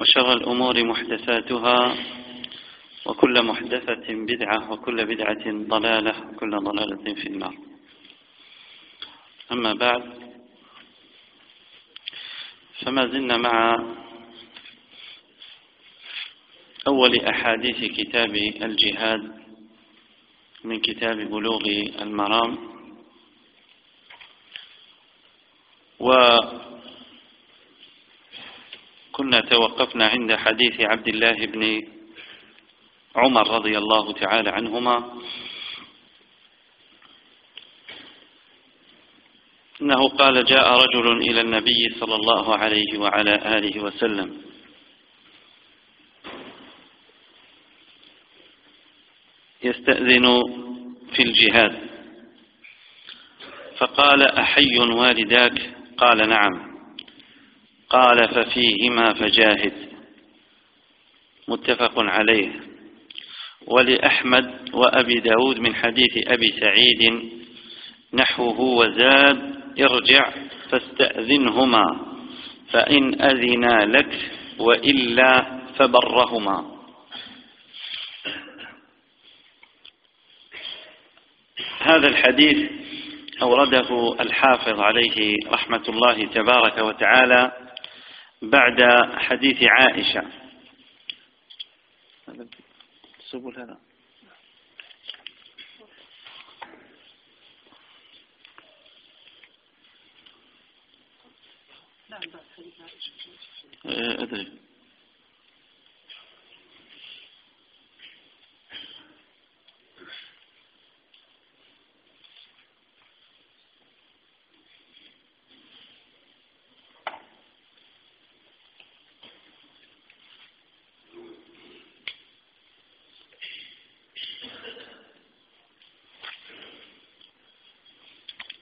وشر الأمور محدثاتها وكل محدثة بدعة وكل بدعة ضلالة وكل ضلالة في النار. أما بعد فما زلنا مع أول أحاديث كتاب الجهاد من كتاب بلوغ المرام وكنا توقفنا عند حديث عبد الله بن عمر رضي الله تعالى عنهما. أنه قال جاء رجل إلى النبي صلى الله عليه وعلى آله وسلم. يستأذن في الجهاد. فقال أحي والداك؟ قال نعم. قال ففيهما فجاهد. متفق عليه. ولأحمد وأبي داود من حديث أبي سعيد نحوه وزاد ارجع فاستأذنهما فإن أذنا لك وإلا فبرهما. هذا الحديث أورده الحافظ عليه رحمة الله تبارك وتعالى بعد حديث عائشة. السبل هذا. أدري.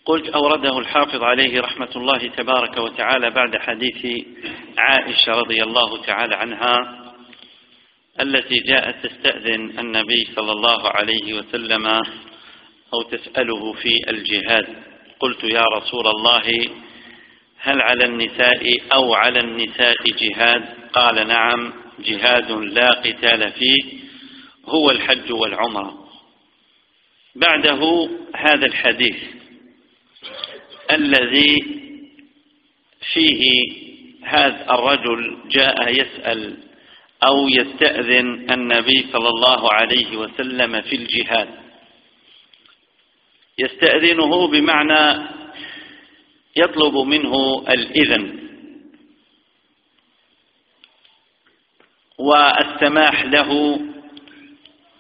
قلت أورده الحافظ عليه رحمة الله تبارك وتعالى بعد حديث عائشة رضي الله تعالى عنها التي جاءت تستأذن النبي صلى الله عليه وسلم أو تسأله في الجهاد. قلت يا رسول الله هل على النساء أو على النساء جهاد؟ قال نعم جهاد لا قتال فيه هو الحج والعمرة. بعده هذا الحديث. الذي فيه هذا الرجل جاء يسأل أو يستأذن النبي صلى الله عليه وسلم في الجهاد. يستأذنه بمعنى يطلب منه الإذن والسماح له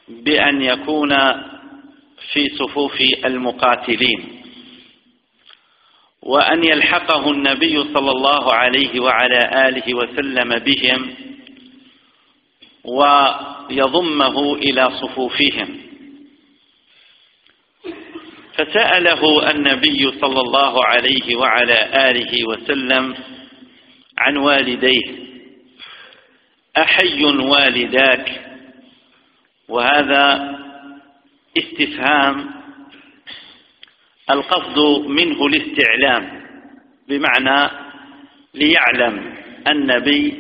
بأن يكون في صفوف المقاتلين. وأن يلحقه النبي صلى الله عليه وعلى آله وسلم بهم ويضمه إلى صفوفهم. فسأله النبي صلى الله عليه وعلى آله وسلم عن والديه أحي والداك؟ وهذا استفهام القصد منه الاستعلام بمعنى ليعلم النبي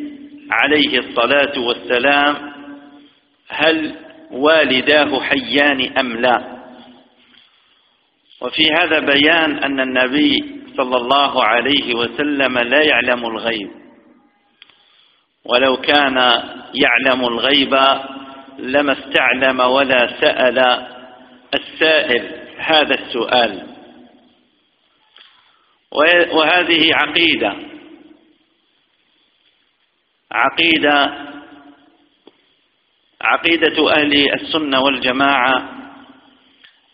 عليه الصلاة والسلام هل والداه حيان أم لا. وفي هذا بيان أن النبي صلى الله عليه وسلم لا يعلم الغيب. ولو كان يعلم الغيب لما استعلم ولا سأل السائل هذا السؤال. وهذه عقيدة. عقيدة عقيدة أهل السنة والجماعة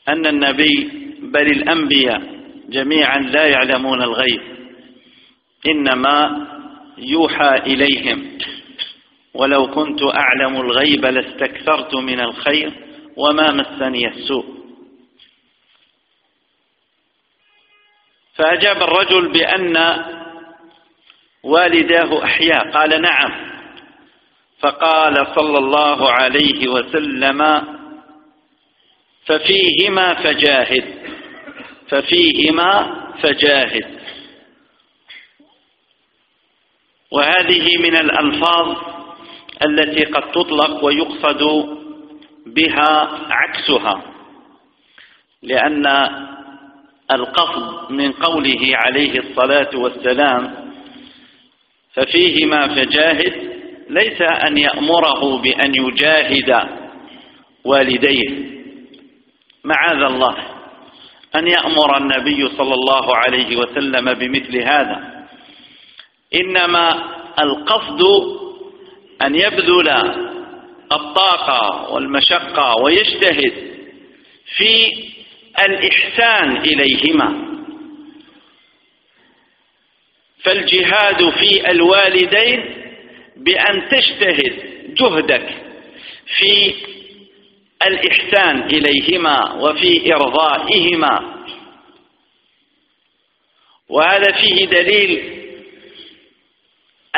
أن النبي بل الأنبياء جميعا لا يعلمون الغيب إنما يوحى إليهم. ولو كنت أعلم الغيب لاستكثرت من الخير وما مسني السوء. فأجاب الرجل بأن والداه أحياء. قال نعم. فقال صلى الله عليه وسلم ففيهما فجاهد. ففيهما فجاهد. وهذه من الألفاظ التي قد تطلق ويقصد بها عكسها لأن القصد من قوله عليه الصلاة والسلام ففيهما فجاهد ليس أن يأمره بأن يجاهد والديه. معاذ الله أن يأمر النبي صلى الله عليه وسلم بمثل هذا. إنما القصد أن يبذل الطاقة والمشقة ويجتهد في الإحسان إليهما. فالجهاد في الوالدين بأن تجتهد جهدك في الإحسان إليهما وفي إرضائهما. وهذا فيه دليل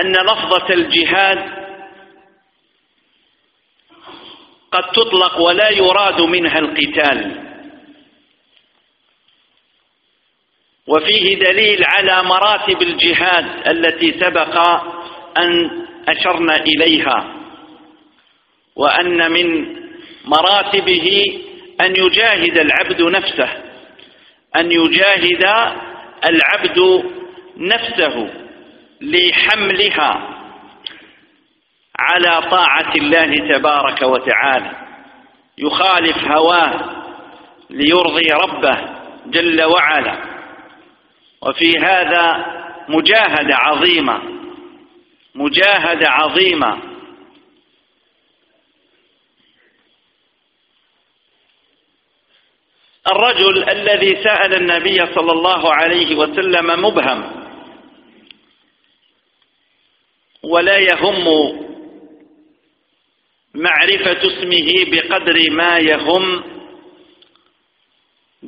أن لفظة الجهاد قد تطلق ولا يراد منها القتال. وفيه دليل على مراتب الجهاد التي سبق أن أشرنا إليها وأن من مراتبه أن يجاهد العبد نفسه أن يجاهد العبد نفسه لحملها على طاعة الله تبارك وتعالى. يخالف هواه ليرضي ربه جل وعلا. وفي هذا مجاهدة عظيمة مجاهدة عظيمة. الرجل الذي سأل النبي صلى الله عليه وسلم مبهم ولا يهم معرفة اسمه بقدر ما يهم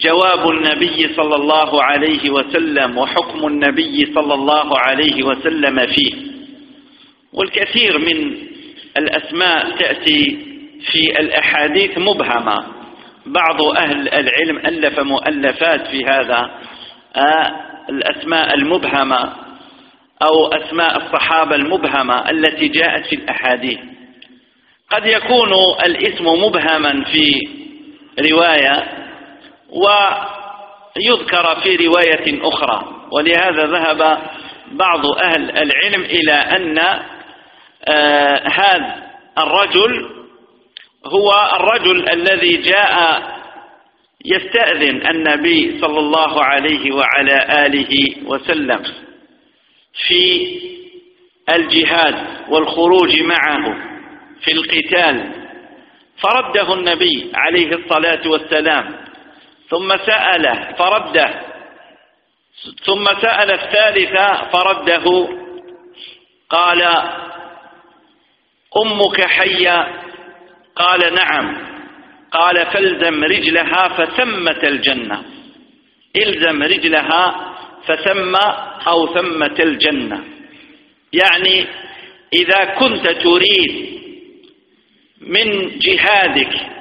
جواب النبي صلى الله عليه وسلم وحكم النبي صلى الله عليه وسلم فيه. والكثير من الأسماء تأتي في الأحاديث مبهمة. بعض أهل العلم ألف مؤلفات في هذا آه، الأسماء المبهمة أو أسماء الصحابة المبهمة التي جاءت في الأحاديث. قد يكون الاسم مبهما في رواية ويذكر في رواية أخرى ولهذا ذهب بعض أهل العلم إلى أن آه هذا الرجل هو الرجل الذي جاء يستأذن النبي صلى الله عليه وعلى آله وسلم في الجهاد والخروج معه في القتال. فرده النبي عليه الصلاة والسلام ثم سأله فرده. ثم سأل الثالثة فرده. قال أمك حية؟ قال نعم. قال فالزم رجلها فثمة الجنة. إلزم رجلها فثم أو ثمة الجنة. يعني إذا كنت تريد من جهادك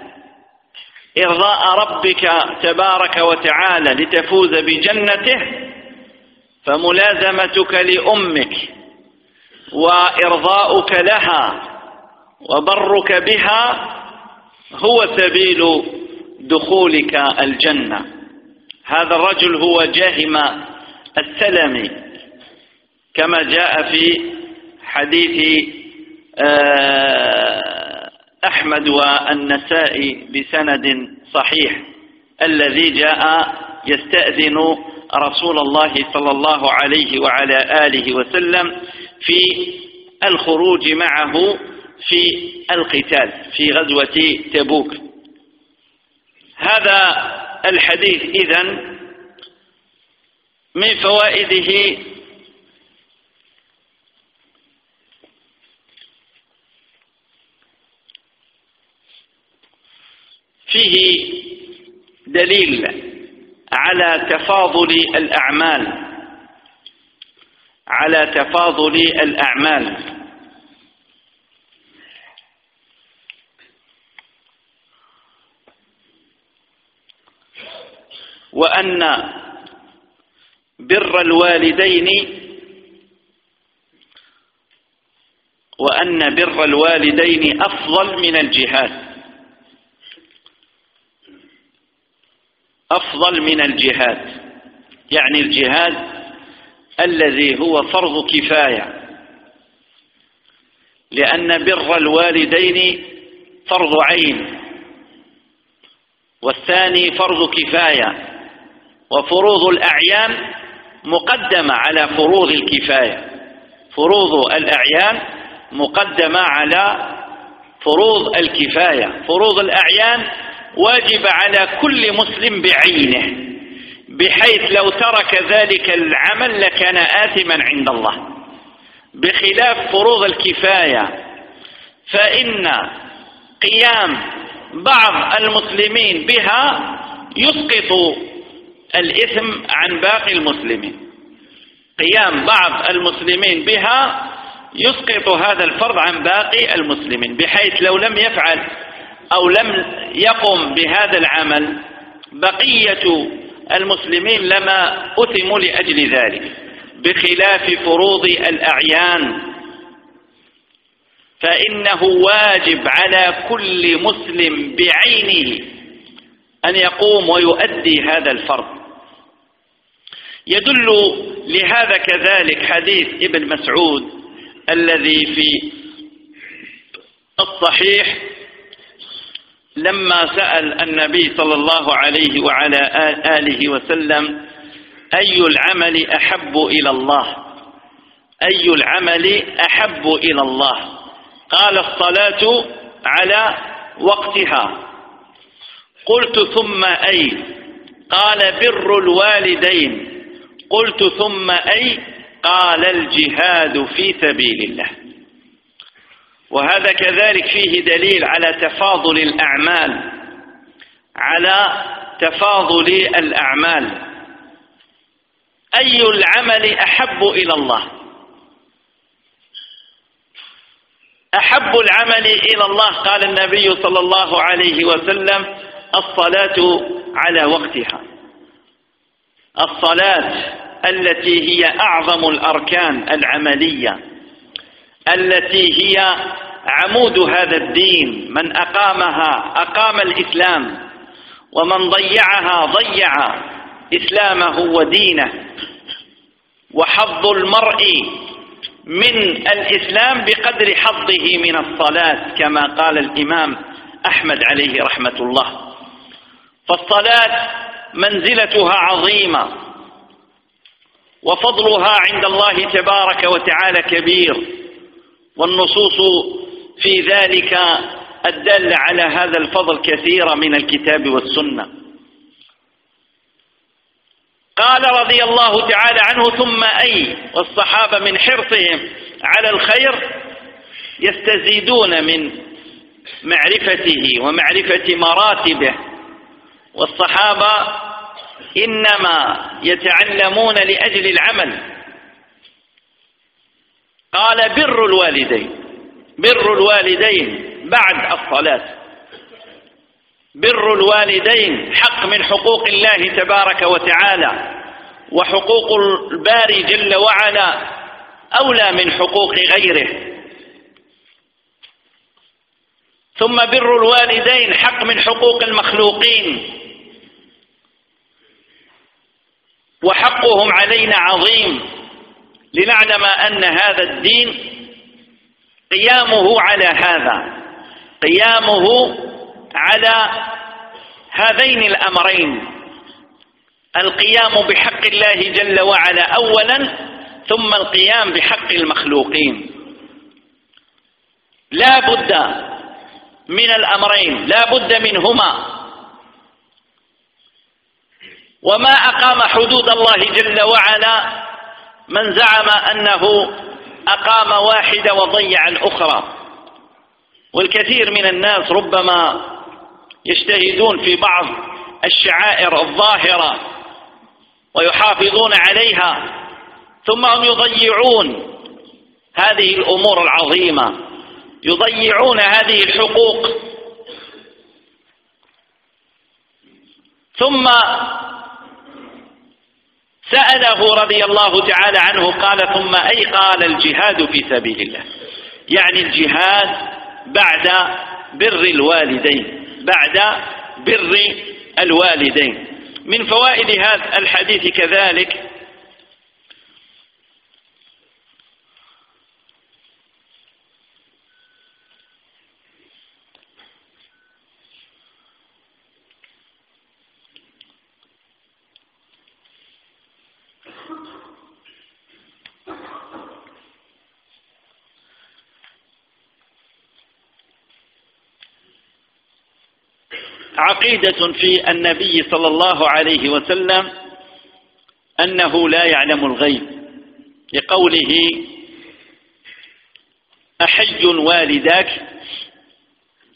إرضاء ربك تبارك وتعالى لتفوز بجنته فملازمتك لأمك وإرضاؤك لها وبرك بها هو سبيل دخولك الجنة. هذا الرجل هو جاهم السلمي كما جاء في حديث آه، أحمد والنسائي بسند صحيح الذي جاء يستأذن رسول الله صلى الله عليه وعلى آله وسلم في الخروج معه في القتال في غزوة تبوك. هذا الحديث إذن من فوائده فيه دليل على تفاضل الأعمال على تفاضل الأعمال. وأن بر الوالدين وأن بر الوالدين أفضل من الجهاد. أفضل من الجهاد. يعني الجهاد الذي هو فرض كفاية. لأن بر الوالدين فرض عين والثاني فرض كفاية. وفروض الأعيان مقدمة على فروض الكفاية. فروض الأعيان مقدمة على فروض الكفاية. فروض الأعيان واجب على كل مسلم بعينه بحيث لو ترك ذلك العمل لكان آثما عند الله. بخلاف فروض الكفاية فإن قيام بعض المسلمين بها يسقط الإثم عن باقي المسلمين. قيام بعض المسلمين بها يسقط هذا الفرض عن باقي المسلمين بحيث لو لم يفعل أو لم يقم بهذا العمل بقية المسلمين لما أثموا لأجل ذلك بخلاف فروض الأعيان. فإنه واجب على كل مسلم بعينه أن يقوم ويؤدي هذا الفرض. يدل لهذا كذلك حديث ابن مسعود الذي في الصحيح لما سأل النبي صلى الله عليه وعلى آله وسلم أي العمل أحب إلى الله؟ أي العمل أحب إلى الله؟ قال الصلاة على وقتها. قلت ثم أي؟ قال بر الوالدين. قلت ثم أي؟ قال الجهاد في سبيل الله. وهذا كذلك فيه دليل على تفاضل الأعمال على تفاضل الأعمال. أي العمل أحب إلى الله؟ أحب العمل إلى الله؟ قال النبي صلى الله عليه وسلم الصلاة على وقتها. الصلاة التي هي أعظم الأركان العملية. التي هي عمود هذا الدين من أقامها أقام الإسلام ومن ضيعها ضيع إسلامه ودينه. وحظ المرء من الإسلام بقدر حظه من الصلاة كما قال الإمام أحمد عليه رحمة الله. فالصلاة منزلتها عظيمة وفضلها عند الله تبارك وتعالى كبير. والنصوص في ذلك الدل على هذا الفضل كثيرة من الكتاب والسنة. قال رضي الله تعالى عنه ثم أي والصحابة من حرصهم على الخير يستزيدون من معرفته ومعرفة مراتبه. والصحابة إنما يتعلمون لأجل العمل. قال بر الوالدين. بر الوالدين بعد الصلاة. بر الوالدين حق من حقوق الله تبارك وتعالى وحقوق الباري جل وعلا أولى من حقوق غيره. ثم بر الوالدين حق من حقوق المخلوقين. وحقهم علينا عظيم. لنعلم أن هذا الدين قيامه على هذا قيامه على هذين الأمرين. القيام بحق الله جل وعلا أولا ثم القيام بحق المخلوقين. لا بد من الأمرين لا بد منهما. وما أقام حدود الله جل وعلا من زعم أنه أقام واحدة وضيع الأخرى. والكثير من الناس ربما يجتهدون في بعض الشعائر الظاهرة ويحافظون عليها ثم هم يضيعون هذه الأمور العظيمة يضيعون هذه الحقوق. ثم سأله رضي الله تعالى عنه قال ثم أي قال الجهاد في سبيل الله يعني الجهاد بعد بر الوالدين بعد بر الوالدين. من فوائد هذا الحديث كذلك عقيدة في النبي صلى الله عليه وسلم أنه لا يعلم الغيب لقوله أحي والداك؟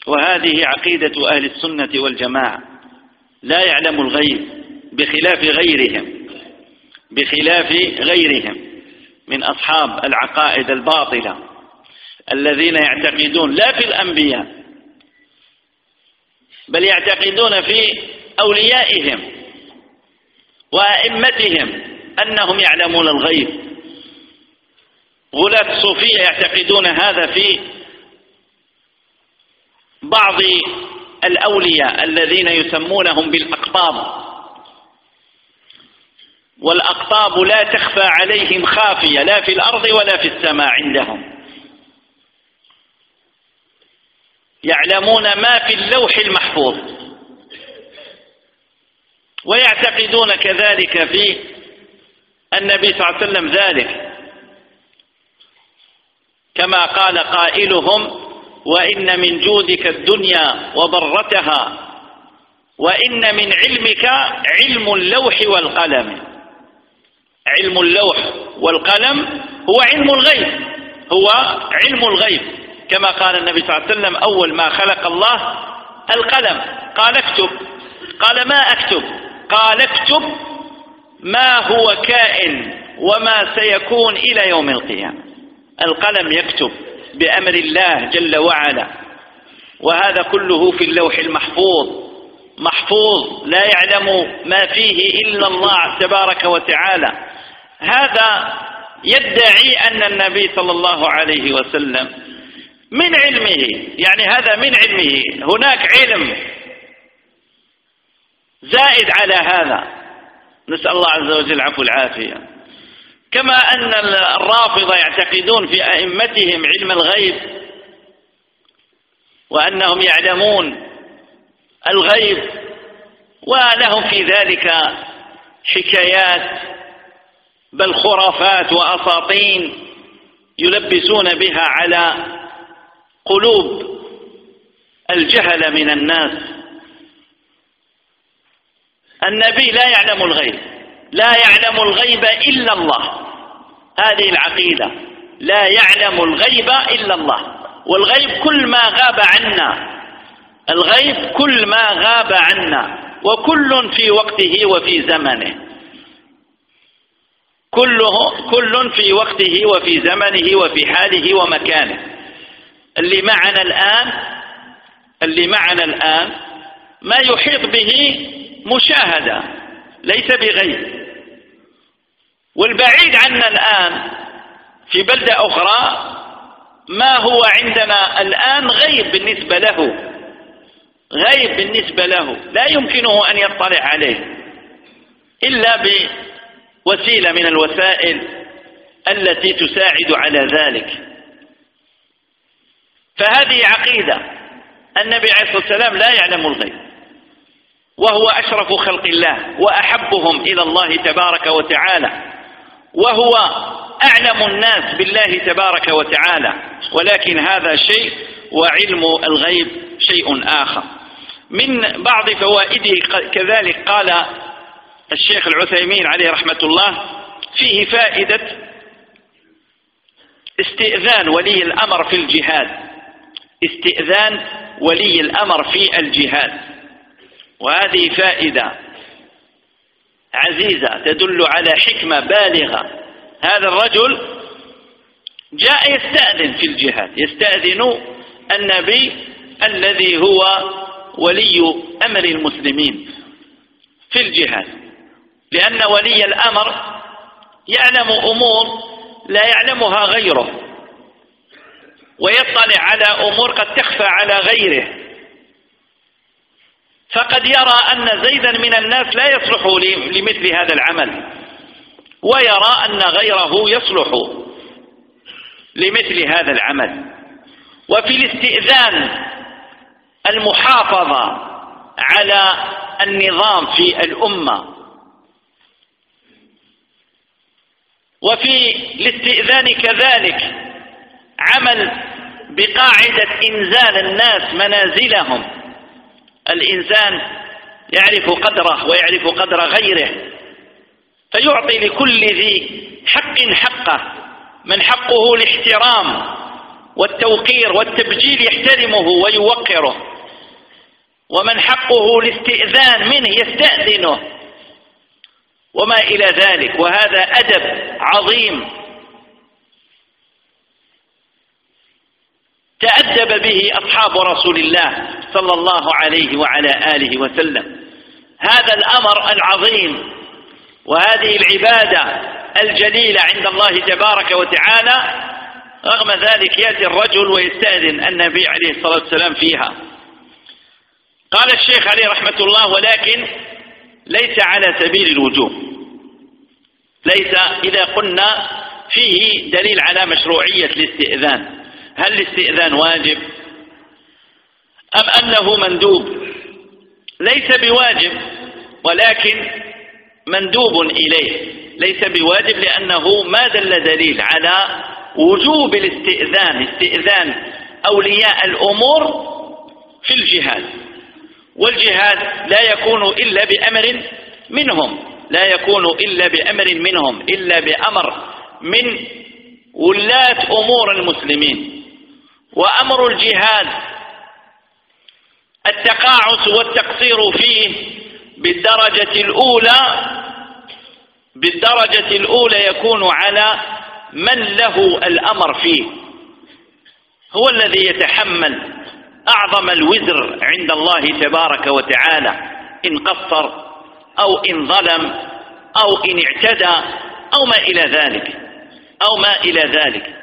وهذه عقيدة أهل السنة والجماعة لا يعلم الغيب بخلاف غيرهم بخلاف غيرهم من أصحاب العقائد الباطلة الذين يعتقدون لا في الأنبياء بل يعتقدون في أوليائهم وأئمتهم أنهم يعلمون الغيب. غلاة الصوفية يعتقدون هذا في بعض الأولياء الذين يسمونهم بالأقطاب. والأقطاب لا تخفى عليهم خافية لا في الأرض ولا في السماء عندهم. يعلمون ما في اللوح المحفوظ. ويعتقدون كذلك في النبي صلى الله عليه وسلم ذلك. كما قال قائلهم وإن من جودك الدنيا وضرتها وإن من علمك علم اللوح والقلم. علم اللوح والقلم هو علم الغيب هو علم الغيب. كما قال النبي صلى الله عليه وسلم أول ما خلق الله القلم. قال اكتب. قال ما أكتب؟ قال اكتب ما هو كائن وما سيكون إلى يوم القيامة. القلم يكتب بأمر الله جل وعلا. وهذا كله في اللوح المحفوظ. محفوظ لا يعلم ما فيه إلا الله تبارك وتعالى. هذا يدعي أن النبي صلى الله عليه وسلم من علمه. يعني هذا من علمه. هناك علم زائد على هذا. نسأل الله عز وجل العفو العافية كما أن الرافضة يعتقدون في أئمتهم علم الغيب وأنهم يعلمون الغيب ولهم في ذلك حكايات بل خرافات وأساطين يلبسون بها على قلوب الجهل من الناس. النبي لا يعلم الغيب لا يعلم الغيب إلا الله. هذه العقيدة لا يعلم الغيب إلا الله. والغيب كل ما غاب عنا الغيب كل ما غاب عنا وكل في وقته وفي زمنه. كله كل في وقته وفي زمنه وفي حاله ومكانه. اللي معنا الآن اللي معنا الآن ما يحيط به مشاهدة ليس بغيب. والبعيد عنا الآن في بلدة أخرى ما هو عندنا الآن غيب بالنسبة له. غيب بالنسبة له. لا يمكنه أن يطلع عليه. إلا بوسيلة من الوسائل التي تساعد على ذلك. فهذه عقيدة النبي عليه الصلاة والسلام لا يعلم الغيب وهو أشرف خلق الله وأحبهم إلى الله تبارك وتعالى وهو أعلم الناس بالله تبارك وتعالى ولكن هذا شيء وعلم الغيب شيء آخر. من بعض فوائده كذلك قال الشيخ العثيمين عليه رحمة الله فيه فائدة استئذان ولي الأمر في الجهاد. استئذان ولي الأمر في الجهاد. وهذه فائدة عزيزة تدل على حكمة بالغة. هذا الرجل جاء يستأذن في الجهاد. يستأذن النبي الذي هو ولي أمر المسلمين في الجهاد. لأن ولي الأمر يعلم أمور لا يعلمها غيره. ويطلع على أمور قد تخفى على غيره. فقد يرى أن زيدا من الناس لا يصلح لمثل هذا العمل ويرى أن غيره يصلح لمثل هذا العمل. وفي الاستئذان المحافظة على النظام في الأمة. وفي الاستئذان كذلك عمل بقاعدة إنزال الناس منازلهم. الإنسان يعرف قدره ويعرف قدر غيره فيعطي لكل ذي حق حقه من حقه الاحترام والتوقير والتبجيل يحترمه ويوقره ومن حقه الاستئذان منه يستأذنه وما إلى ذلك. وهذا أدب عظيم. تأدب به أصحاب رسول الله صلى الله عليه وعلى آله وسلم. هذا الأمر العظيم وهذه العبادة الجليلة عند الله تبارك وتعالى رغم ذلك يأتي الرجل ويستأذن النبي عليه الصلاة والسلام فيها. قال الشيخ عليه رحمة الله ولكن ليس على سبيل الوجوب. ليس إذا قلنا فيه دليل على مشروعية الاستئذان. هل الاستئذان واجب؟ أم أنه مندوب؟ ليس بواجب ولكن مندوب إليه. ليس بواجب لأنه ما دل دليل على وجوب الاستئذان استئذان أولياء الأمور في الجهاد. والجهاد لا يكون إلا بأمر منهم لا يكون إلا بأمر منهم إلا بأمر من ولاة أمور المسلمين. وأمر الجهاد التقاعس والتقصير فيه بالدرجة الأولى بالدرجة الأولى يكون على من له الأمر فيه. هو الذي يتحمل أعظم الوزر عند الله تبارك وتعالى إن قصر أو إن ظلم أو إن اعتدى أو ما إلى ذلك أو ما إلى ذلك.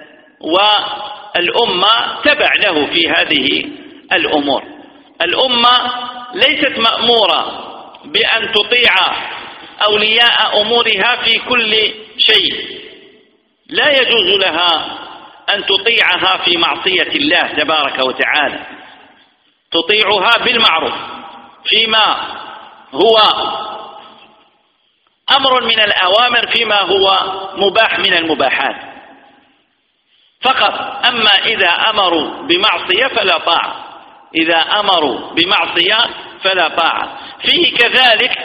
والأمة تبع له في هذه الأمور. الأمة ليست مأمورة بأن تطيع أولياء أمورها في كل شيء. لا يجوز لها أن تطيعها في معصية الله تبارك وتعالى. تطيعها بالمعروف فيما هو أمر من الأوامر فيما هو مباح من المباحات. فقط. أما إذا أمروا بمعصية فلا طاعة. إذا أمروا بمعصية فلا طاعة. فيه كذلك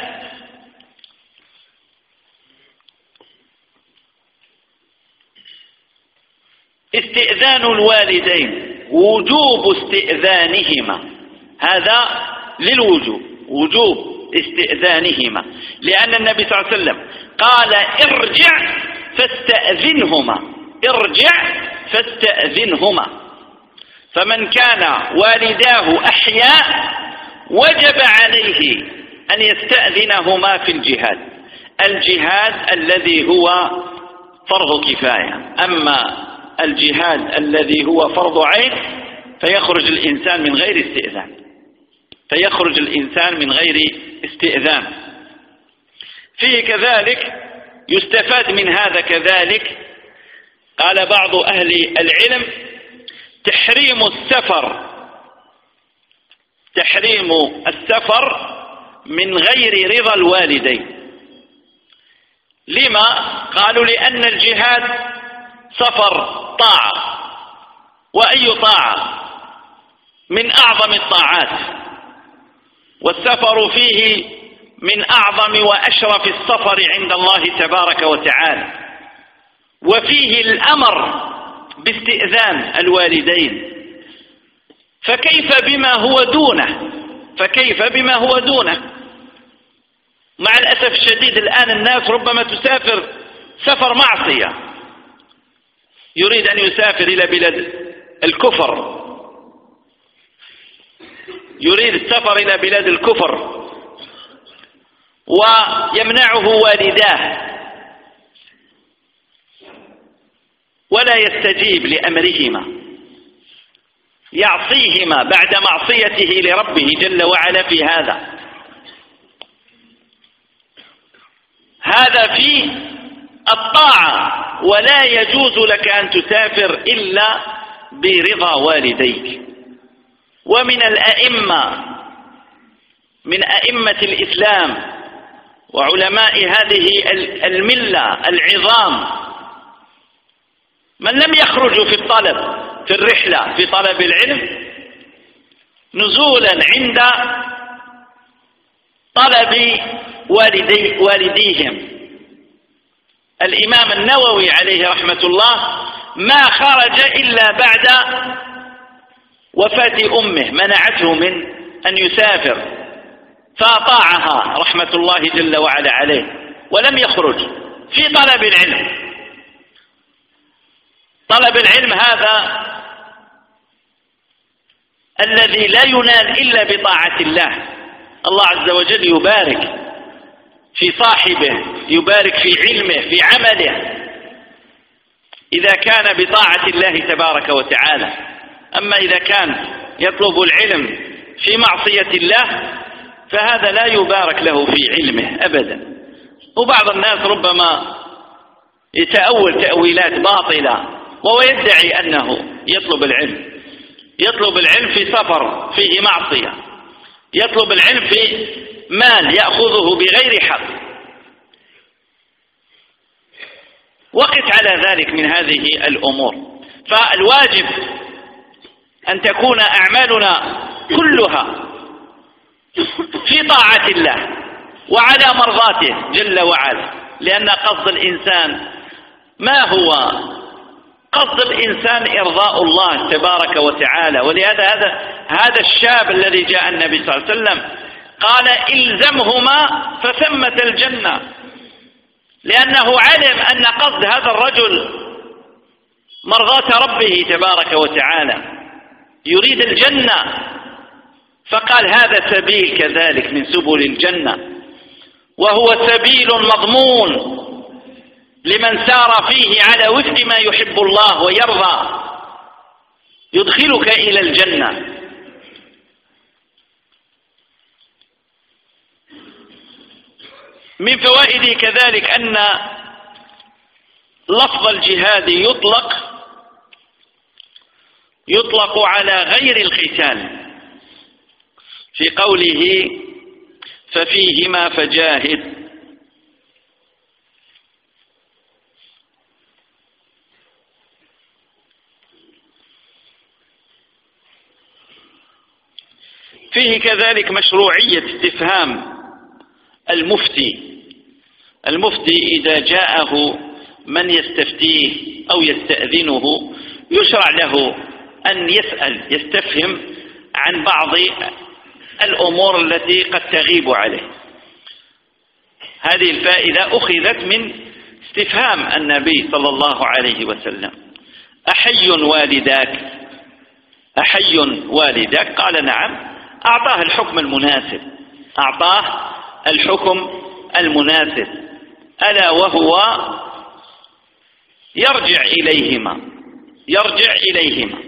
استئذان الوالدين وجوب استئذانهما. هذا للوجوب وجوب استئذانهما. لأن النبي صلى الله عليه وسلم قال ارجع فاستأذنهما. ارجع فاستأذنهما. فمن كان والداه أحياء وجب عليه أن يستأذنهما في الجهاد. الجهاد الذي هو فرض كفاية. أما الجهاد الذي هو فرض عين فيخرج الإنسان من غير استئذان. فيخرج الإنسان من غير استئذان. فيه كذلك يستفاد من هذا كذلك قال بعض أهل العلم تحريم السفر تحريم السفر من غير رضا الوالدين. لما؟ قالوا لأن الجهاد سفر طاعة. وأي طاعة؟ من أعظم الطاعات. والسفر فيه من أعظم وأشرف السفر عند الله تبارك وتعالى. وفيه الأمر باستئذان الوالدين. فكيف بما هو دونه؟ فكيف بما هو دونه؟ مع الأسف الشديد الآن الناس ربما تسافر سفر معصية. يريد أن يسافر إلى بلاد الكفر. يريد السفر إلى بلاد الكفر. ويمنعه والداه. ولا يستجيب لأمرهما. يعصيهما بعد معصيته لربه جل وعلا في هذا. هذا في الطاعة ولا يجوز لك أن تسافر إلا برضا والديك. ومن الأئمة من أئمة الإسلام وعلماء هذه الملة العظام من لم يخرجوا في الطلب في الرحلة في طلب العلم نزولا عند طلب والدي والديهم. الإمام النووي عليه رحمة الله ما خرج إلا بعد وفاة أمه منعته من أن يسافر فأطاعها رحمة الله جل وعلا عليه ولم يخرج في طلب العلم. طلب العلم هذا الذي لا ينال إلا بطاعة الله. الله عز وجل يبارك في صاحبه يبارك في علمه في عمله. إذا كان بطاعة الله تبارك وتعالى. أما إذا كان يطلب العلم في معصية الله فهذا لا يبارك له في علمه أبدا. وبعض الناس ربما يتأول تأويلات باطلة. وهو يدعي أنه يطلب العلم يطلب العلم في سفر فيه معصية يطلب العلم في مال يأخذه بغير حق. وقف على ذلك من هذه الأمور. فالواجب أن تكون أعمالنا كلها في طاعة الله وعلى مرضاته جل وعلا لأن قصد الإنسان ما هو قصد الإنسان إرضاء الله تبارك وتعالى. ولهذا هذا هذا الشاب الذي جاء النبي صلى الله عليه وسلم قال إلزمهما فثمة الجنة لأنه علم أن قصد هذا الرجل مرضاة ربه تبارك وتعالى. يريد الجنة فقال هذا سبيل كذلك من سبل الجنة وهو سبيل مضمون. لمن سار فيه على وفق ما يحب الله ويرضى يدخلك إلى الجنة. من فوائده كذلك أن لفظ الجهاد يطلق يطلق على غير القتال. في قوله ففيهما فجاهد. فيه كذلك مشروعية استفهام المفتي. المفتي إذا جاءه من يستفتيه أو يستأذنه يشرع له أن يسأل يستفهم عن بعض الأمور التي قد تغيب عليه. هذه الفائدة أخذت من استفهام النبي صلى الله عليه وسلم. أحي والداك أحي والداك؟ قال نعم. أعطاه الحكم المناسب. أعطاه الحكم المناسب. ألا وهو يرجع إليهما. يرجع إليهما.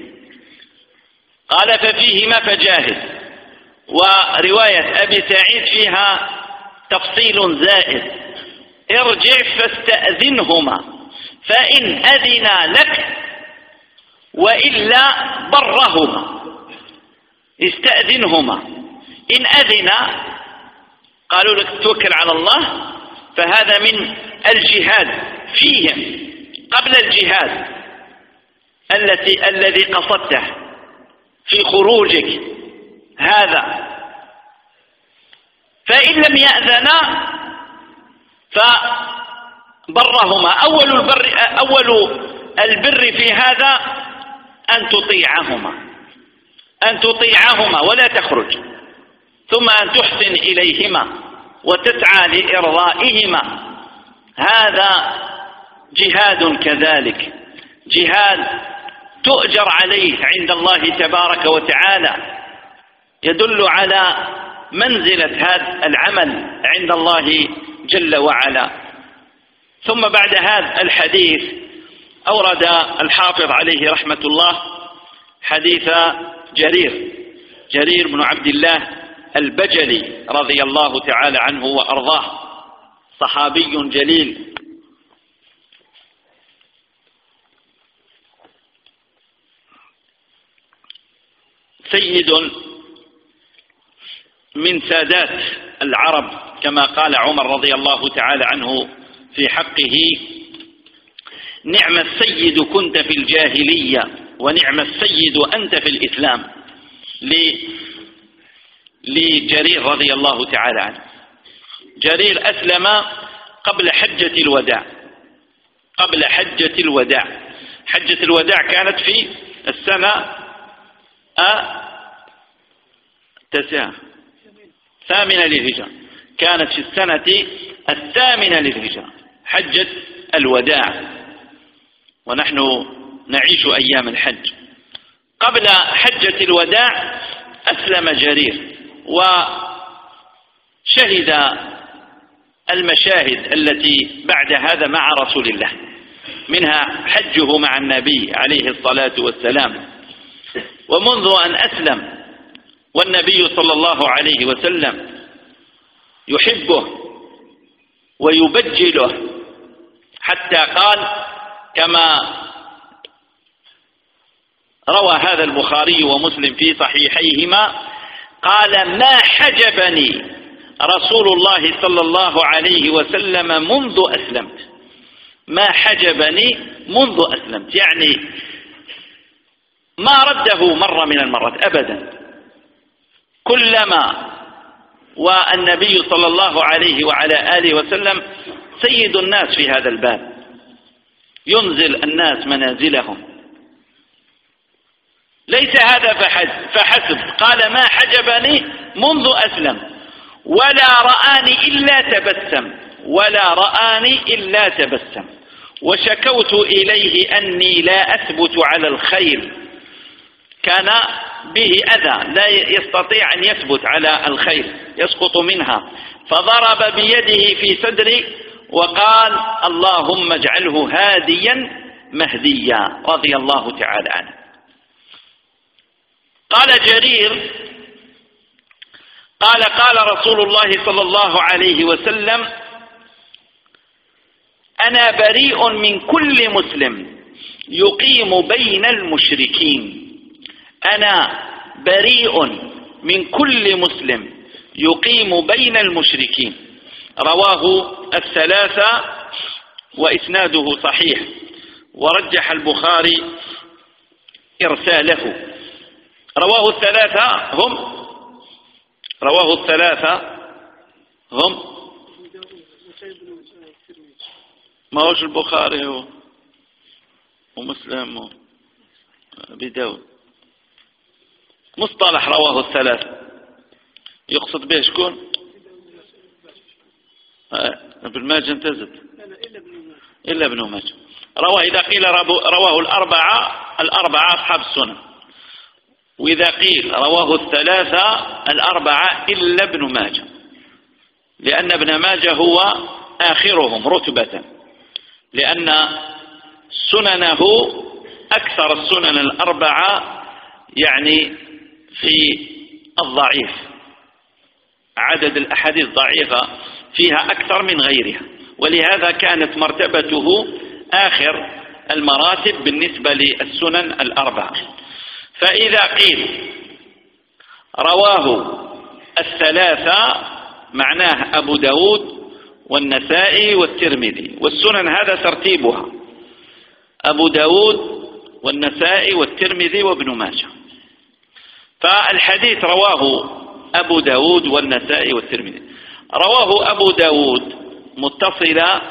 قال ففيهما فجاهد. ورواية أبي سعيد فيها تفصيل زائد. ارجع فاستأذنهما. فإن أذنا لك وإلا برهما. استأذنهما. إن أذنا قالوا لك توكل على الله فهذا من الجهاد فيهم قبل الجهاد التي الذي قصدته في خروجك هذا. فإن لم يأذنا فبرهما. أول البر أول البر في هذا أن تطيعهما. أن تطيعهما ولا تخرج ثم أن تحسن إليهما وتسعى لإرضائهما. هذا جهاد كذلك جهاد تؤجر عليه عند الله تبارك وتعالى يدل على منزلة هذا العمل عند الله جل وعلا. ثم بعد هذا الحديث أورد الحافظ عليه رحمة الله حديث جرير جرير بن عبد الله البجلي رضي الله تعالى عنه وأرضاه. صحابي جليل. سيد من سادات العرب كما قال عمر رضي الله تعالى عنه في حقه نعم السيد كنت في الجاهلية ونعم السيد أنت في الإسلام لجرير رضي الله تعالى عنه. جرير أسلم قبل حجة الوداع. قبل حجة الوداع. حجة الوداع كانت في السنة التاسعة ثامنة للهجرة. كانت في السنة الثامنة للهجرة. حجة الوداع. ونحن نعيش أيام الحج. قبل حجة الوداع أسلم جرير وشهد المشاهد التي بعد هذا مع رسول الله. منها حجه مع النبي عليه الصلاة والسلام. ومنذ أن أسلم والنبي صلى الله عليه وسلم يحبه ويبجله حتى قال كما روى هذا البخاري ومسلم في صحيحيهما قال ما حجبني رسول الله صلى الله عليه وسلم منذ أسلمت. ما حجبني منذ أسلمت يعني ما رده مرة من المرات أبدا. كلما والنبي صلى الله عليه وعلى آله وسلم سيد الناس في هذا الباب ينزل الناس منازلهم. ليس هذا فحسب قال ما حجبني منذ أسلم. ولا رآني إلا تبسم. ولا رآني إلا تبسم. وشكوت إليه أني لا أثبت على الخير. كان به أذى لا يستطيع أن يثبت على الخير يسقط منها. فضرب بيده في صدري وقال اللهم اجعله هاديا مهديا رضي الله تعالى عنه. قال جرير قال قال رسول الله صلى الله عليه وسلم أنا بريء من كل مسلم يقيم بين المشركين. أنا بريء من كل مسلم يقيم بين المشركين. رواه الثلاثة وإسناده صحيح. ورجح البخاري إرساله. رواه الثلاثة هم؟ رواه الثلاثة هم؟ ما هوش البخاري هو ومسلم بداود مصطلح رواه الثلاث يقصد به شكون؟ ابن ماجه انتزد إلا ابن ماجه. رواه إذا قيل رواه الأربعة الأربعة أصحاب السنن وإذا قيل رواه الثلاثة الأربعة إلا ابن ماجه. لأن ابن ماجه هو آخرهم رتبة. لأن سننه أكثر السنن الأربعة يعني في الضعيف. عدد الأحاديث ضعيفة فيها أكثر من غيرها. ولهذا كانت مرتبته آخر المراتب بالنسبة للسنن الأربعة. فإذا قيل رواه الثلاثة معناه أبو داود والنسائي والترمذي والسنن هذا ترتيبها. أبو داود والنسائي والترمذي وابن ماجه. فالحديث رواه أبو داود والنسائي والترمذي. رواه أبو داود متصلا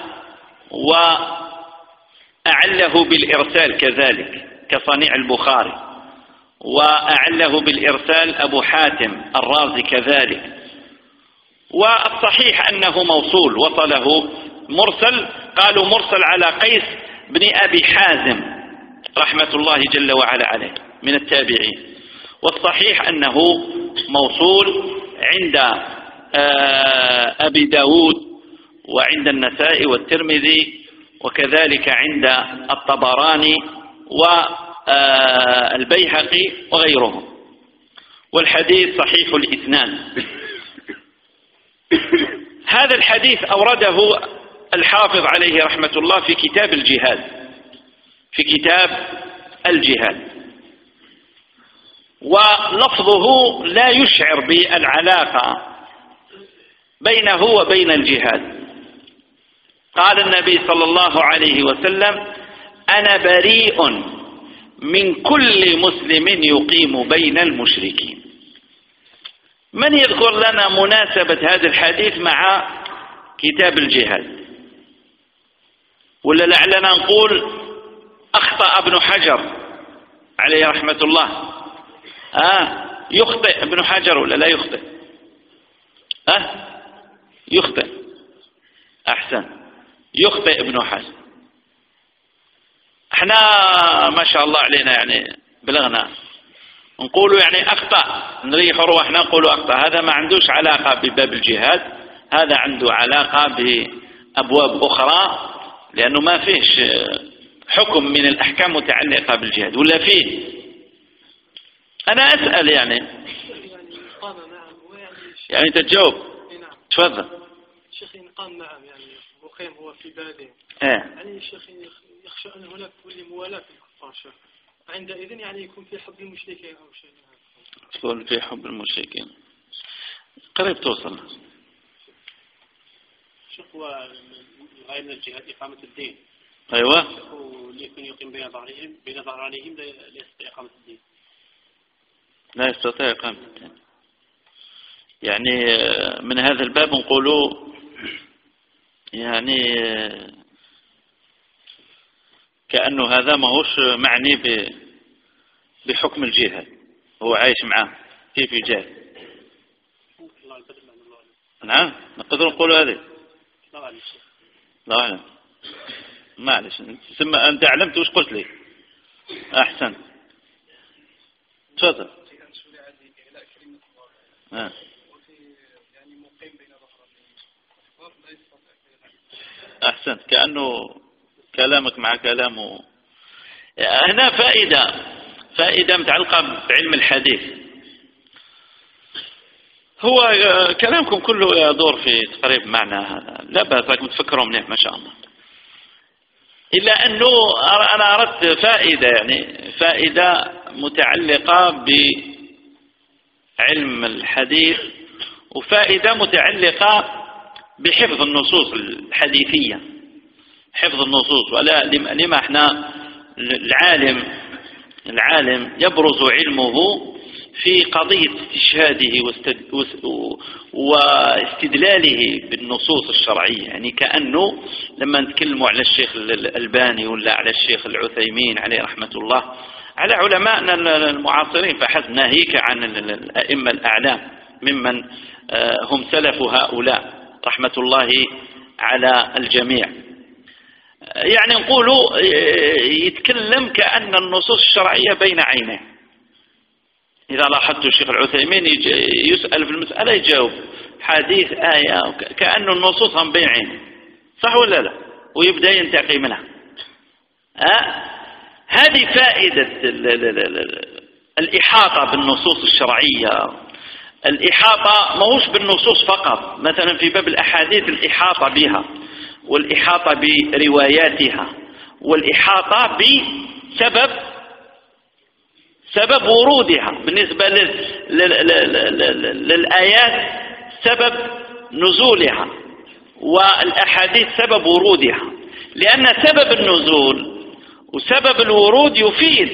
وأعله بالإرسال كذلك كصنيع البخاري. وأعله بالإرسال أبو حاتم الرازي كذلك. والصحيح أنه موصول وصله مرسل قالوا مرسل على قيس بن أبي حازم رحمة الله جل وعلا عليه من التابعين. والصحيح أنه موصول عند آه، أبي داود وعند النساء والترمذي وكذلك عند الطبراني والبيهقي وغيرهم. والحديث صحيح الإثنان هذا الحديث أورده الحافظ عليه رحمة الله في كتاب الجهاد. في كتاب الجهاد. ولفظه لا يشعر بالعلاقة بينه وبين الجهاد. قال النبي صلى الله عليه وسلم أنا بريء من كل مسلم يقيم بين المشركين. من يذكر لنا مناسبة هذا الحديث مع كتاب الجهاد؟ ولا لعلنا نقول أخطأ ابن حجر عليه رحمة الله. آه يخطئ ابن حجر ولا لا يخطئ؟ آه يخطئ. أحسن. يخطئ ابن حجر. إحنا ما شاء الله علينا يعني بلغنا. نقولوا يعني أخطأ. نريح روحنا نقولوا أخطأ. هذا ما عندوش علاقة بباب الجهاد. هذا عنده علاقة بأبواب أخرى لأنه ما فيش حكم من الأحكام متعلقة بالجهاد ولا فيه. أنا أسأل يعني. يعني تجاوب. تفضل. شيخ قام نعم يعني مقيم هو في بلده إيه. يعني الشيخ يخشى أن هناك كل موالاة في الكفار شيخ عندئذ يعني يكون في حب المشركين أو شيء. تكون في حب المشركين. قريب توصل. شيخ من الجهاد إقامة الدين. أيوة. ليكون يقيم بين ظهرهم بين ظهرانهم لا يستطيع إقامة الدين. لا يستطيع إقامة الدين. يعني من هذا الباب نقولوا يعني كأنه هذا ما هوش معني بحكم الجهة. هو عايش معاه كيف يجاهد نعم نقدر نقول هذه. لا أعلم معلش ثم أنت علمت وش قلت لي؟ أحسن. تفضل. آه. أحسنت كأنه كلامك مع كلامه. هنا فائدة فائدة متعلقة بعلم الحديث. هو كلامكم كله يدور في تقريب معنى هذا. لا بأس لكم تفكروا منيح ما شاء الله. إلا أنه أنا أردت فائدة يعني فائدة متعلقة بعلم الحديث وفائدة متعلقة بحفظ النصوص الحديثية. حفظ النصوص. ولا لما إحنا العالم العالم يبرز علمه في قضية استشهاده واستدلاله بالنصوص الشرعية. يعني كأنه لما نتكلموا على الشيخ الألباني ولا على الشيخ العثيمين عليه رحمة الله على علمائنا المعاصرين فحسب ناهيك عن الأئمة الأعلام ممن آه، هم سلف هؤلاء. رحمة الله على الجميع. يعني نقول يتكلم كأن النصوص الشرعية بين عينيه. إذا لاحظت الشيخ العثيمين يسأل في المسألة يجاوب. حديث آية كأن النصوص هم بين عينيه. صح ولا لا؟ ويبدأ ينتقي منها. أه؟ هذه فائدة الإحاطة بالنصوص الشرعية. الإحاطة ماهوش بالنصوص فقط. مثلا في باب الأحاديث الإحاطة بها. والإحاطة برواياتها والإحاطة بسبب سبب ورودها. بالنسبة للآيات سبب نزولها والأحاديث سبب ورودها. لأن سبب النزول وسبب الورود يفيد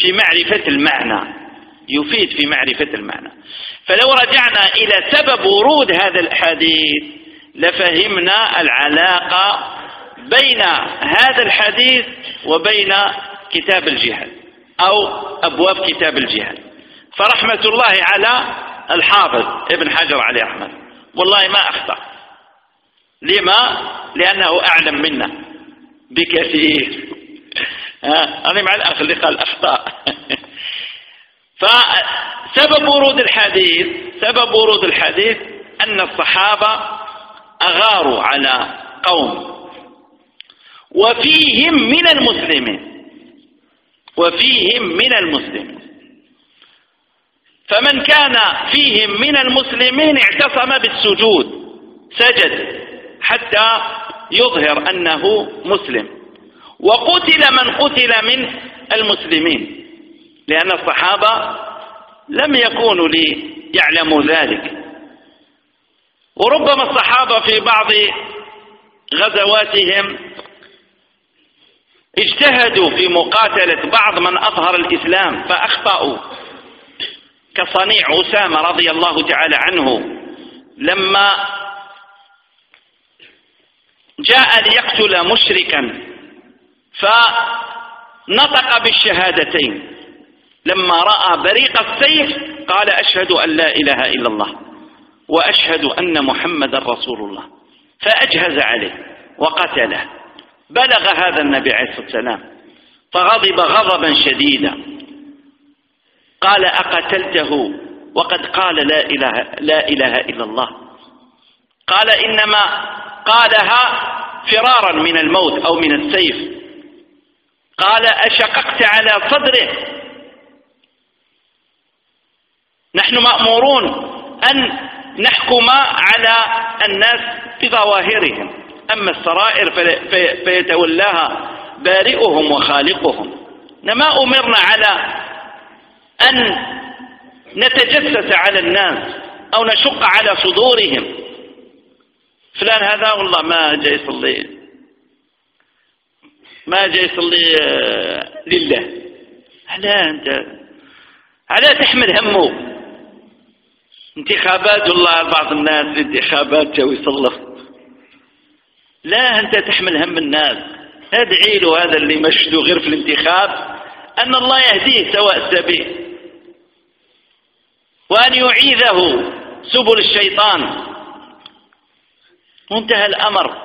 في معرفة المعنى يفيد في معرفة المعنى. فلو رجعنا إلى سبب ورود هذا الحديث لفهمنا العلاقة بين هذا الحديث وبين كتاب الجهاد أو أبواب كتاب الجهاد فرحمة الله على الحافظ ابن حجر عليه رحمه والله ما أخطأ. لما؟ لأنه أعلم منا. بكثير. أنا مع الأخ اللي قال أخطاء فسبب ورود الحديث سبب ورود الحديث أن الصحابة أغاروا على قوم. وفيهم من المسلمين. وفيهم من المسلمين. فمن كان فيهم من المسلمين اعتصم بالسجود. سجد حتى يظهر أنه مسلم. وقتل من قتل من المسلمين. لأن الصحابة لم يكونوا ليعلموا ذلك. وربما الصحابة في بعض غزواتهم اجتهدوا في مقاتلة بعض من أظهر الإسلام فأخطأوا. كصنيع أسامة رضي الله تعالى عنه لما جاء ليقتل مشركا فنطق بالشهادتين. لما رأى بريق السيف قال أشهد أن لا إله إلا الله. وأشهد أن محمد رسول الله فأجهز عليه وقتله. بلغ هذا النبي عليه الصلاة والسلام فغضب غضبا شديدا. قال أقتلته؟ وقد قال لا إله, لا إله إلا الله. قال إنما قالها فرارا من الموت أو من السيف. قال أشققت على صدره. نحن مأمورون أن نحكم على الناس بظواهرهم. أما السرائر فيتولاها بارئهم وخالقهم. ما أمرنا على أن نتجسس على الناس أو نشق على صدورهم. فلان هذا والله ما جاي يصلي. ما جاي يصلي آه، لله. علاه أنت علاه تحمل همه. انتخابات والله بعض الناس الانتخابات جو يصلف لا أنت تحمل هم الناس. أدعي له هذا اللي مشدو غير في الانتخاب أن الله يهديه سواء السبيل. وأن يعيذه سبل الشيطان. وانتهى الأمر.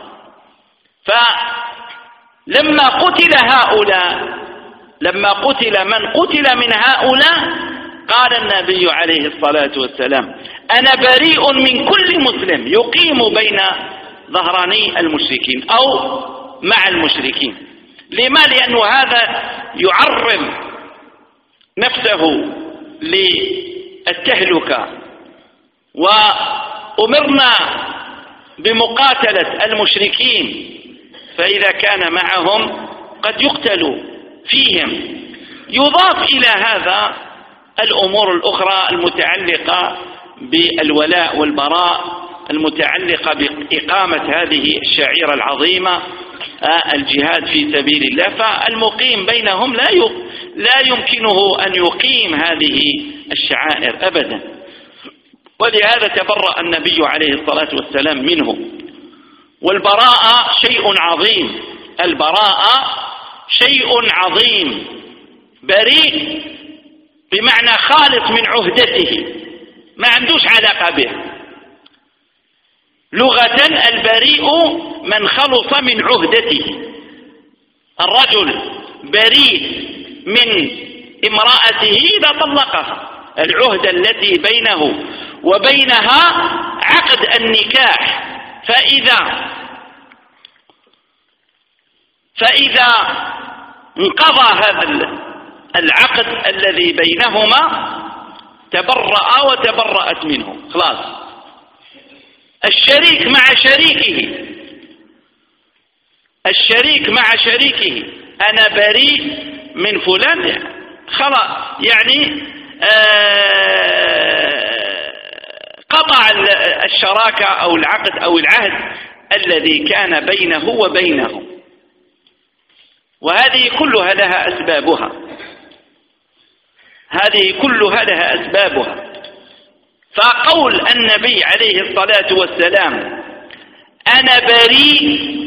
فلما قتل هؤلاء لما قتل من قتل من هؤلاء قال النبي عليه الصلاة والسلام أنا بريء من كل مسلم يقيم بين ظهراني المشركين أو مع المشركين. لما؟ لأنه هذا يعرض نفسه للتهلكة. وأمرنا بمقاتلة المشركين فإذا كان معهم قد يقتل فيهم. يضاف إلى هذا الأمور الأخرى المتعلقة بالولاء والبراء المتعلقة بإقامة هذه الشعيرة العظيمة آه، الجهاد في سبيل الله. فالمقيم بينهم لا لا يمكنه أن يقيم هذه الشعائر أبدا. ولهذا تبرأ النبي عليه الصلاة والسلام منه. والبراءة شيء عظيم. البراءة شيء عظيم. بريء بمعنى خالص من عهدته ما عندوش علاقة به لغة البريء من خلص من عهدته. الرجل بريء من امرأته إذا طلقها. العهد التي بينه وبينها عقد النكاح. فإذا فإذا انقضى هذا العقد الذي بينهما تبرأ وتبرأت منه. خلاص. الشريك مع شريكه. الشريك مع شريكه. أنا بريء من فلان خلاص. يعني آه قطع الشراكة أو العقد أو العهد الذي كان بينه وبينه. وهذه كلها لها أسبابها. هذه كلها لها أسبابها. فقول النبي عليه الصلاة والسلام أنا بريء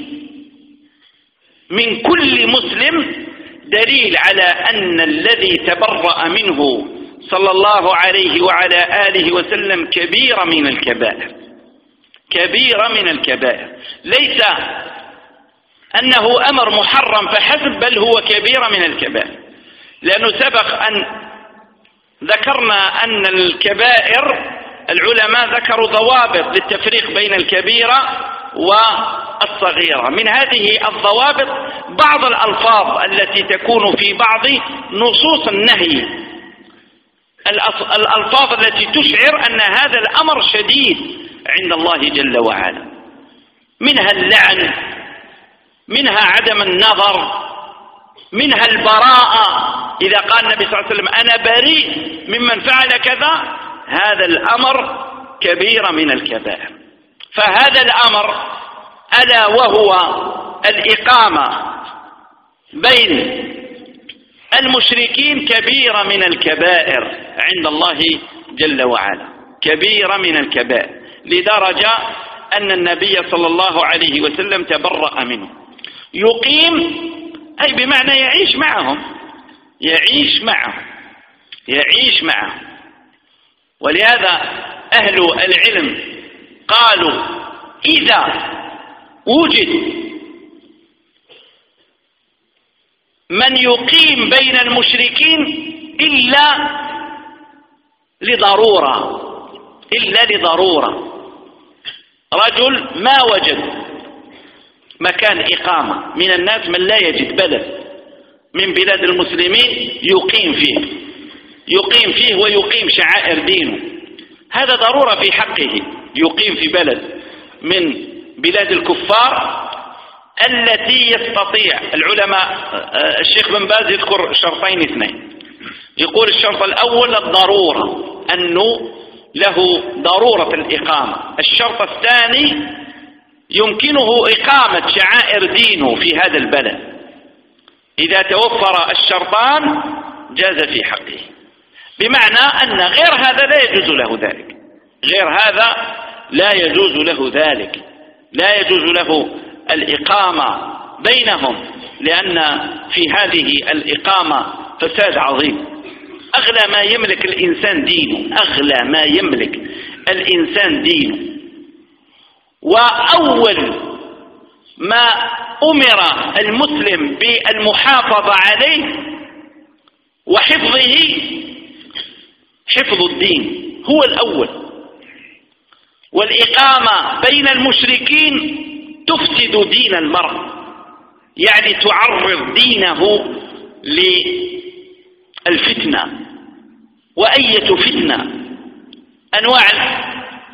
من كل مسلم دليل على أن الذي تبرأ منه صلى الله عليه وعلى آله وسلم كبيرة من الكبائر. كبيرة من الكبائر. ليس أنه أمر محرم فحسب بل هو كبيرة من الكبائر. لأنه سبق أن ذكرنا أن الكبائر العلماء ذكروا ضوابط للتفريق بين الكبيرة والصغيرة. من هذه الضوابط بعض الألفاظ التي تكون في بعض نصوص النهي. الألفاظ التي تشعر أن هذا الأمر شديد عند الله جل وعلا. منها اللعن منها عدم النظر منها البراءة إذا قال النبي صلى الله عليه وسلم أنا بريء ممن فعل كذا هذا الأمر كبيرة من الكبائر. فهذا الأمر ألا وهو الإقامة بين المشركين كبيرة من الكبائر عند الله جل وعلا. كبيرة من الكبائر لدرجة أن النبي صلى الله عليه وسلم تبرأ منه. يقيم أي بمعنى يعيش معهم. يعيش معهم يعيش معهم. ولهذا أهل العلم قالوا إذا وجد من يقيم بين المشركين إلا لضرورة إلا لضرورة. رجل ما وجد مكان إقامة من الناس من لا يجد بلد من بلاد المسلمين يقيم فيه. يقيم فيه ويقيم شعائر دينه. هذا ضرورة في حقه. يقيم في بلد من بلاد الكفار التي يستطيع. العلماء الشيخ بن باز يذكر شرطين اثنين. يقول الشرط الأول الضرورة أنه له ضرورة الإقامة. الشرط الثاني يمكنه إقامة شعائر دينه في هذا البلد. إذا توفر الشرطان جاز في حقه. بمعنى أن غير هذا لا يجوز له ذلك. غير هذا لا يجوز له ذلك. لا يجوز له الإقامة بينهم لأن في هذه الإقامة فساد عظيم. أغلى ما يملك الإنسان دينه أغلى ما يملك الإنسان دينه وأول ما أمر المسلم بالمحافظة عليه وحفظه حفظ الدين هو الأول. والإقامة بين المشركين تفسد دين المرء يعني تعرض دينه للفتنة. وأية فتنة؟ أنواع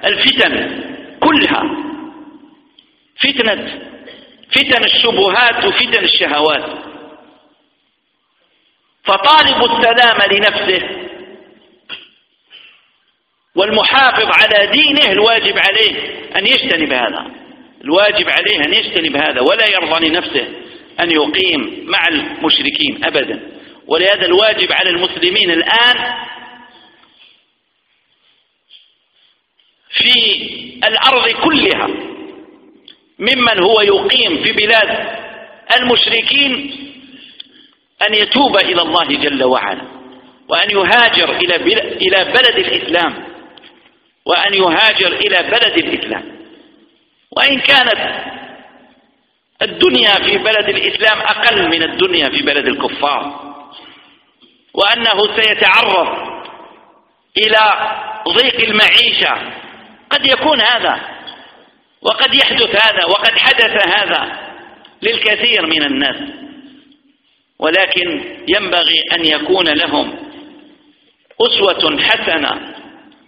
الفتن كلها. فتنة فتن الشبهات وفتن الشهوات. فطالب السلام لنفسه والمحافظ على دينه الواجب عليه أن يجتنب هذا. الواجب عليه أن يجتنب هذا ولا يرضى لنفسه أن يقيم مع المشركين أبدا. ولهذا الواجب على المسلمين الآن في الأرض كلها ممن هو يقيم في بلاد المشركين أن يتوب إلى الله جل وعلا وأن يهاجر إلى بلد الإسلام وأن يهاجر إلى بلد الإسلام. وإن كانت الدنيا في بلد الإسلام أقل من الدنيا في بلد الكفار وأنه سيتعرض إلى ضيق المعيشة قد يكون هذا. وقد يحدث هذا وقد حدث هذا للكثير من الناس. ولكن ينبغي أن يكون لهم أسوة حسنة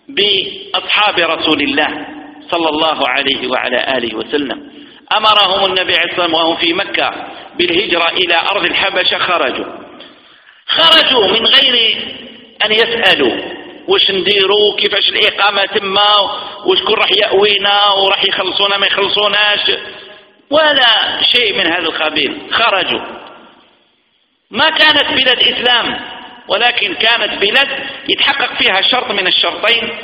بأصحاب رسول الله صلى الله عليه وعلى آله وسلم. أمرهم النبي عليه الصلاة والسلام وهم في مكة بالهجرة إلى أرض الحبشة خرجوا. خرجوا من غير أن يسألوا. واش نديروا كيفاش الإقامة تما وشكون راح يأوينا وراح يخلصونا ما يخلصوناش. ولا شيء من هذا القبيل. خرجوا. ما كانت بلاد إسلام ولكن كانت بلاد يتحقق فيها شرط من الشرطين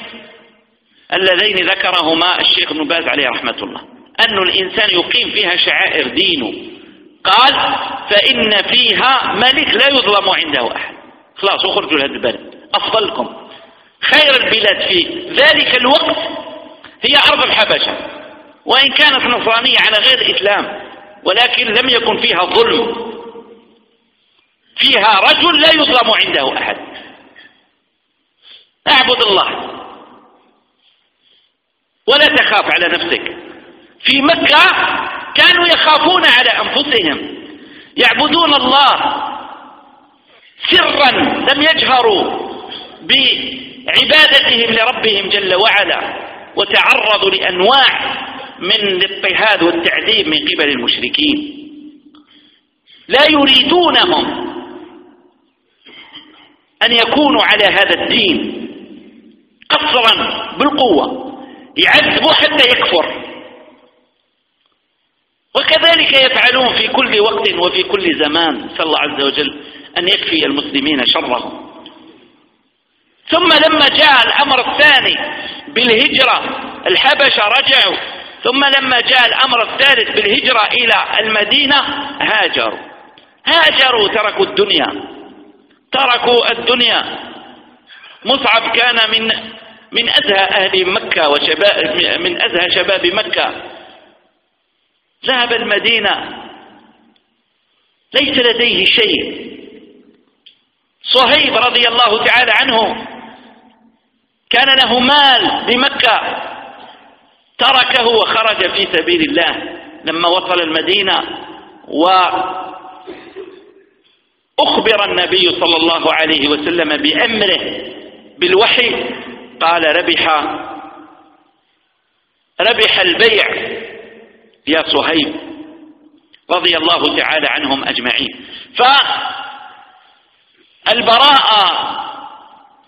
اللذين ذكرهما الشيخ ابن باز عليه رحمة الله. أن الإنسان يقيم فيها شعائر دينه. قال فإن فيها ملك لا يظلم عنده أحد. خلاص اخرجوا لهذا البلد. أفضلكم. خير البلاد في ذلك الوقت هي أرض الحبشة. وإن كانت نصرانية على غير إسلام ولكن لم يكن فيها ظلم فيها رجل لا يظلم عنده أحد. اعبد الله. ولا تخاف على نفسك. في مكة كانوا يخافون على أنفسهم. يعبدون الله سرا. لم يجهروا بعبادتهم لربهم جل وعلا وتعرضوا لأنواع من الاضطهاد والتعذيب من قبل المشركين. لا يريدونهم أن يكونوا على هذا الدين قصرا بالقوة يعذبوا حتى يكفر. وكذلك يفعلون في كل وقت وفي كل زمان صلى الله عز وجل أن يكفي المسلمين شرهم. ثم لما جاء الأمر الثاني بالهجرة الحبشة رجعوا. ثم لما جاء الأمر الثالث بالهجرة إلى المدينة هاجروا. هاجروا تركوا الدنيا. تركوا الدنيا. مصعب كان من من أزهى أهل مكة وشباب من أزهى شباب مكة. ذهب المدينة. ليس لديه شيء. صهيب رضي الله تعالى عنه كان له مال بمكة. تركه وخرج في سبيل الله. لما وصل المدينة وأخبر النبي صلى الله عليه وسلم بأمره بالوحي قال ربح ربح البيع يا صهيب رضي الله تعالى عنهم أجمعين. فالبراءة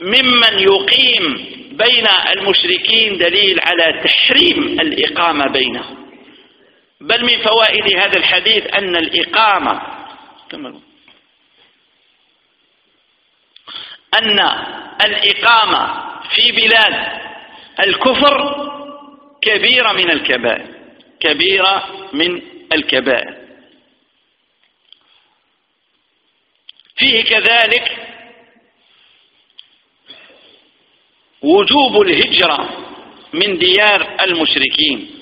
ممن يقيم بين المشركين دليل على تحريم الإقامة بينهم. بل من فوائد هذا الحديث أن الإقامة أن الإقامة في بلاد الكفر كبيرة من الكبائر كبيرة من الكبائر. فيه كذلك وجوب الهجرة من ديار المشركين.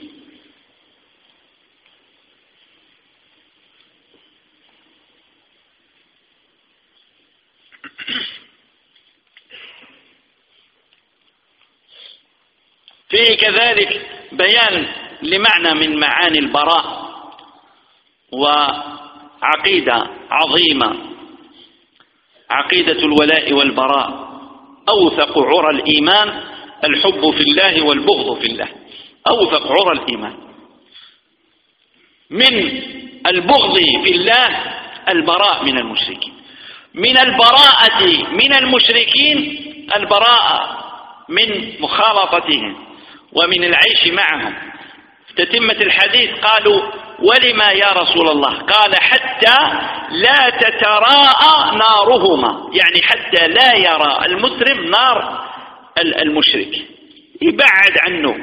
فيه كذلك بيان لمعنى من معاني البراء وعقيدة عظيمة عقيدة الولاء والبراء. أوثق عرى الإيمان الحب في الله والبغض في الله. أوثق عرى الإيمان. من البغض في الله البراء من المشركين. من البراءة من المشركين البراءة من مخالطتهم ومن العيش معهم. تتمة الحديث قالوا ولما يا رسول الله؟ قال حتى لا تتراءى نارهما. يعني حتى لا يرى المسلم نار المشرك. يبعد عنه.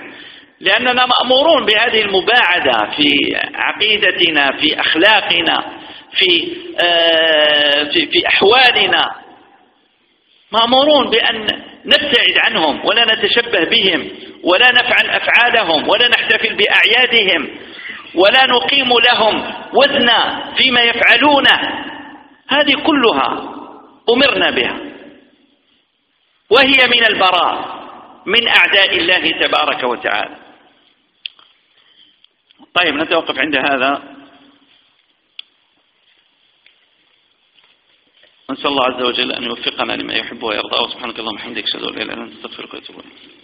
لأننا مأمورون بهذه المباعدة في عقيدتنا في أخلاقنا في, آه في, في أحوالنا. مأمورون بأن نبتعد عنهم ولا نتشبه بهم ولا نفعل أفعالهم ولا نحتفل بأعيادهم. ولا نقيم لهم وزنا فيما يفعلونه هذه كلها أمرنا بها. وهي من البراء من أعداء الله تبارك وتعالى. طيب نتوقف عند هذا. نسأل الله عز وجل أن يوفقنا لما يحب ويرضى. سبحانك اللهم وبحمدك أشهد أن لا إله إلا أنت أستغفرك وأتوب إليك.